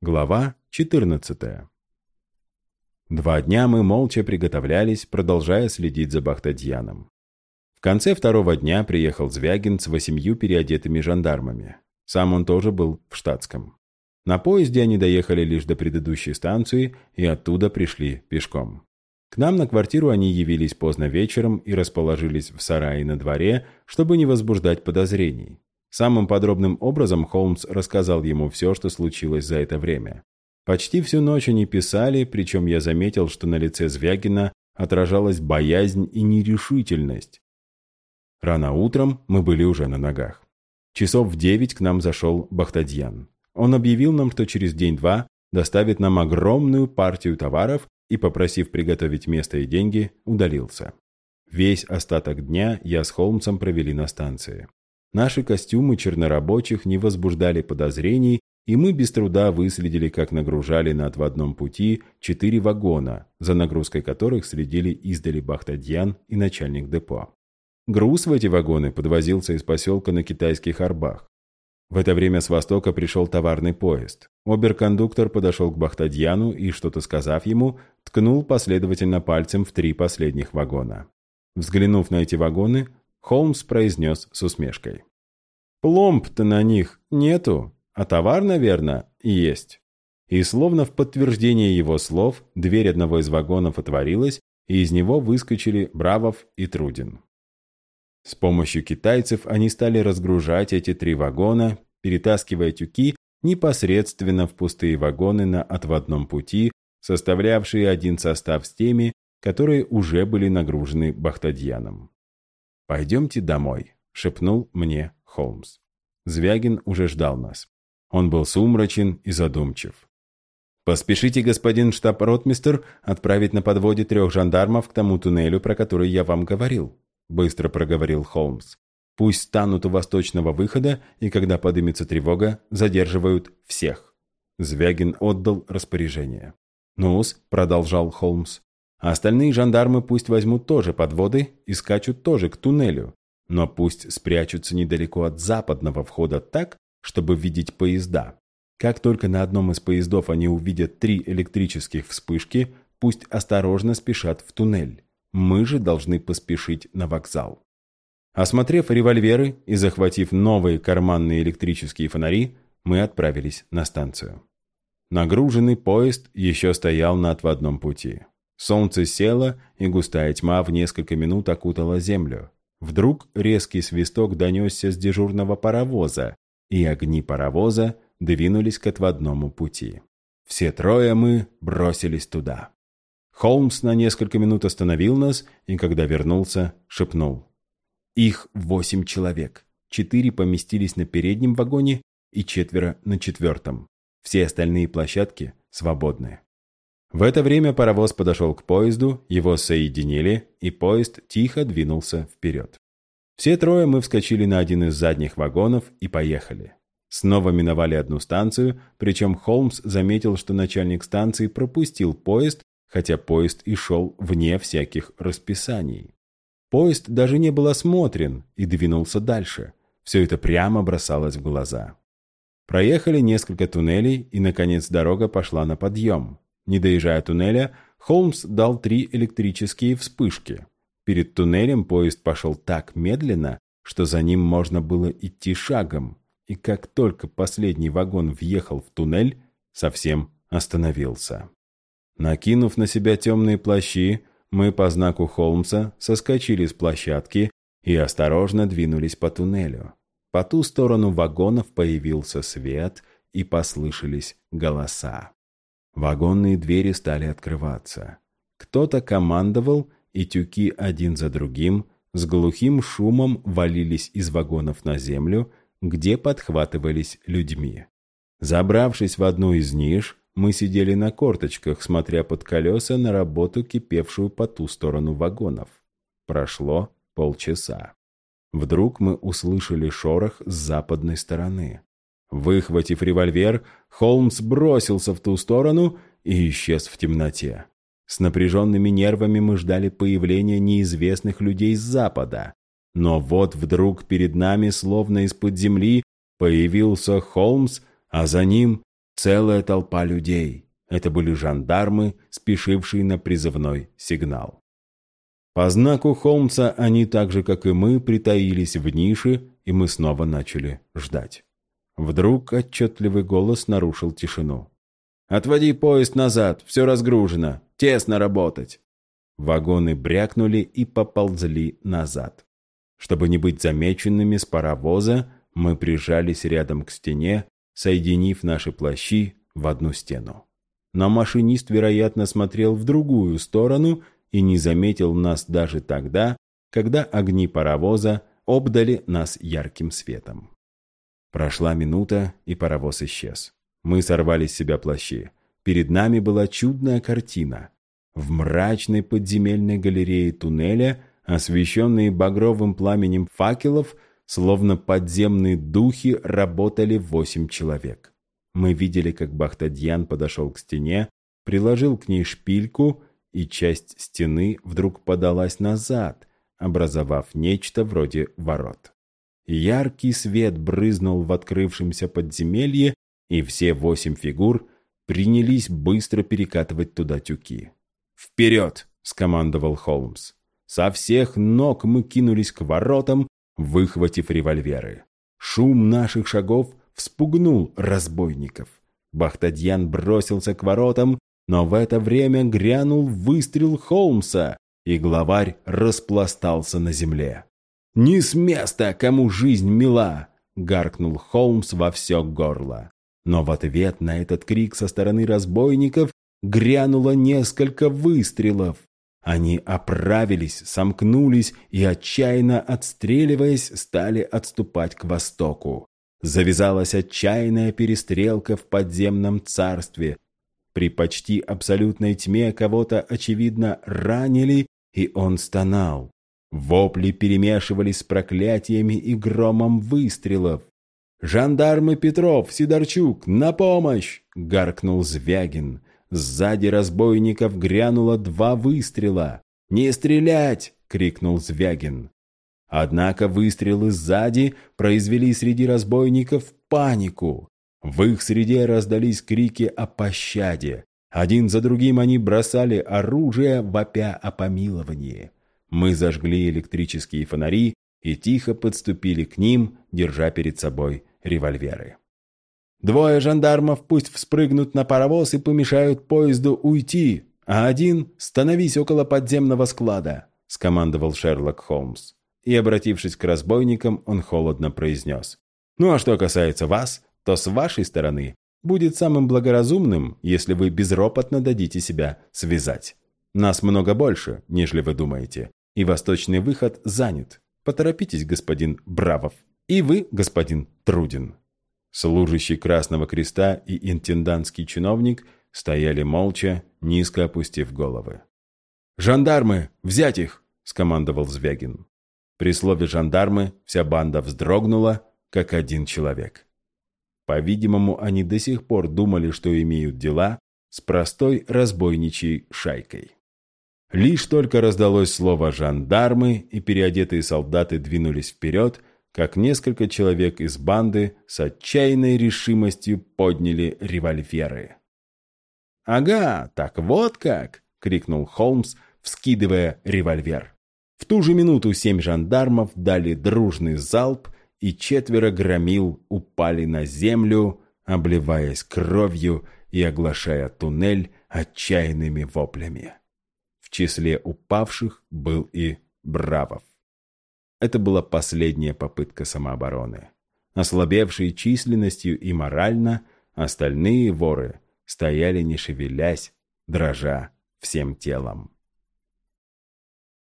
Глава 14 Два дня мы молча приготовлялись, продолжая следить за Бахтадьяном. В конце второго дня приехал Звягин с восемью переодетыми жандармами. Сам он тоже был в штатском. На поезде они доехали лишь до предыдущей станции и оттуда пришли пешком. К нам на квартиру они явились поздно вечером и расположились в сарае на дворе, чтобы не возбуждать подозрений. Самым подробным образом Холмс рассказал ему все, что случилось за это время. Почти всю ночь они писали, причем я заметил, что на лице Звягина отражалась боязнь и нерешительность. Рано утром мы были уже на ногах. Часов в девять к нам зашел Бахтадьян. Он объявил нам, что через день-два доставит нам огромную партию товаров и, попросив приготовить место и деньги, удалился. Весь остаток дня я с Холмсом провели на станции. Наши костюмы чернорабочих не возбуждали подозрений, и мы без труда выследили, как нагружали на отводном пути четыре вагона, за нагрузкой которых следили издали Бахтадьян и начальник депо. Груз в эти вагоны подвозился из поселка на китайских арбах. В это время с востока пришел товарный поезд. Оберкондуктор подошел к Бахтадьяну и, что-то сказав ему, ткнул последовательно пальцем в три последних вагона. Взглянув на эти вагоны, Холмс произнес с усмешкой. «Пломб-то на них нету, а товар, наверное, есть». И словно в подтверждение его слов, дверь одного из вагонов отворилась, и из него выскочили Бравов и Трудин. С помощью китайцев они стали разгружать эти три вагона, перетаскивая тюки непосредственно в пустые вагоны на отводном пути, составлявшие один состав с теми, которые уже были нагружены Бахтадьяном. «Пойдемте домой», — шепнул мне Холмс. Звягин уже ждал нас. Он был сумрачен и задумчив. «Поспешите, господин штаб-ротмистер, отправить на подводе трех жандармов к тому туннелю, про который я вам говорил», — быстро проговорил Холмс. «Пусть станут у восточного выхода, и когда подымется тревога, задерживают всех». Звягин отдал распоряжение. «Ну-с», — продолжал Холмс, а остальные жандармы пусть возьмут тоже подводы и скачут тоже к туннелю, но пусть спрячутся недалеко от западного входа так, чтобы видеть поезда. Как только на одном из поездов они увидят три электрических вспышки, пусть осторожно спешат в туннель. Мы же должны поспешить на вокзал. Осмотрев револьверы и захватив новые карманные электрические фонари, мы отправились на станцию. Нагруженный поезд еще стоял на отводном пути. Солнце село, и густая тьма в несколько минут окутала землю. Вдруг резкий свисток донесся с дежурного паровоза, и огни паровоза двинулись к отводному пути. Все трое мы бросились туда. Холмс на несколько минут остановил нас, и когда вернулся, шепнул. Их восемь человек. Четыре поместились на переднем вагоне и четверо на четвертом. Все остальные площадки свободны. В это время паровоз подошел к поезду, его соединили, и поезд тихо двинулся вперед. Все трое мы вскочили на один из задних вагонов и поехали. Снова миновали одну станцию, причем Холмс заметил, что начальник станции пропустил поезд, хотя поезд и шел вне всяких расписаний. Поезд даже не был осмотрен и двинулся дальше. Все это прямо бросалось в глаза. Проехали несколько туннелей, и, наконец, дорога пошла на подъем. Не доезжая туннеля, Холмс дал три электрические вспышки. Перед туннелем поезд пошел так медленно, что за ним можно было идти шагом, и как только последний вагон въехал в туннель, совсем остановился. Накинув на себя темные плащи, мы по знаку Холмса соскочили с площадки и осторожно двинулись по туннелю. По ту сторону вагонов появился свет и послышались голоса. Вагонные двери стали открываться. Кто-то командовал, и тюки один за другим с глухим шумом валились из вагонов на землю, где подхватывались людьми. Забравшись в одну из ниш, мы сидели на корточках, смотря под колеса на работу, кипевшую по ту сторону вагонов. Прошло полчаса. Вдруг мы услышали шорох с западной стороны. Выхватив револьвер, Холмс бросился в ту сторону и исчез в темноте. С напряженными нервами мы ждали появления неизвестных людей с запада. Но вот вдруг перед нами, словно из-под земли, появился Холмс, а за ним Целая толпа людей. Это были жандармы, спешившие на призывной сигнал. По знаку Холмса они так же, как и мы, притаились в нише, и мы снова начали ждать. Вдруг отчетливый голос нарушил тишину. «Отводи поезд назад, все разгружено, тесно работать!» Вагоны брякнули и поползли назад. Чтобы не быть замеченными с паровоза, мы прижались рядом к стене, соединив наши плащи в одну стену. Но машинист, вероятно, смотрел в другую сторону и не заметил нас даже тогда, когда огни паровоза обдали нас ярким светом. Прошла минута, и паровоз исчез. Мы сорвали с себя плащи. Перед нами была чудная картина. В мрачной подземельной галерее туннеля, освещенные багровым пламенем факелов, словно подземные духи, работали восемь человек. Мы видели, как Бахтадьян подошел к стене, приложил к ней шпильку, и часть стены вдруг подалась назад, образовав нечто вроде ворот. Яркий свет брызнул в открывшемся подземелье, и все восемь фигур принялись быстро перекатывать туда тюки. «Вперед!» — скомандовал Холмс. Со всех ног мы кинулись к воротам, выхватив револьверы. Шум наших шагов вспугнул разбойников. Бахтадьян бросился к воротам, но в это время грянул выстрел Холмса, и главарь распластался на земле. «Не с места, кому жизнь мила!» — гаркнул Холмс во все горло. Но в ответ на этот крик со стороны разбойников грянуло несколько выстрелов. Они оправились, сомкнулись и, отчаянно отстреливаясь, стали отступать к востоку. Завязалась отчаянная перестрелка в подземном царстве. При почти абсолютной тьме кого-то, очевидно, ранили, и он стонал. Вопли перемешивались с проклятиями и громом выстрелов. «Жандармы Петров, Сидорчук, на помощь!» — гаркнул Звягин. Сзади разбойников грянуло два выстрела. «Не стрелять!» — крикнул Звягин. Однако выстрелы сзади произвели среди разбойников панику. В их среде раздались крики о пощаде. Один за другим они бросали оружие, вопя о помиловании. Мы зажгли электрические фонари и тихо подступили к ним, держа перед собой револьверы. «Двое жандармов пусть вспрыгнут на паровоз и помешают поезду уйти, а один становись около подземного склада», — скомандовал Шерлок Холмс. И, обратившись к разбойникам, он холодно произнес. «Ну а что касается вас, то с вашей стороны будет самым благоразумным, если вы безропотно дадите себя связать. Нас много больше, нежели вы думаете, и восточный выход занят. Поторопитесь, господин Бравов. И вы, господин Трудин». Служащий Красного Креста и интендантский чиновник стояли молча, низко опустив головы. «Жандармы! Взять их!» — скомандовал Звягин. При слове «жандармы» вся банда вздрогнула, как один человек. По-видимому, они до сих пор думали, что имеют дела с простой разбойничьей шайкой. Лишь только раздалось слово «жандармы», и переодетые солдаты двинулись вперед, как несколько человек из банды с отчаянной решимостью подняли револьверы. «Ага, так вот как!» — крикнул Холмс, вскидывая револьвер. В ту же минуту семь жандармов дали дружный залп, и четверо громил упали на землю, обливаясь кровью и оглашая туннель отчаянными воплями. В числе упавших был и Бравов. Это была последняя попытка самообороны. Ослабевшие численностью и морально, остальные воры стояли не шевелясь, дрожа всем телом.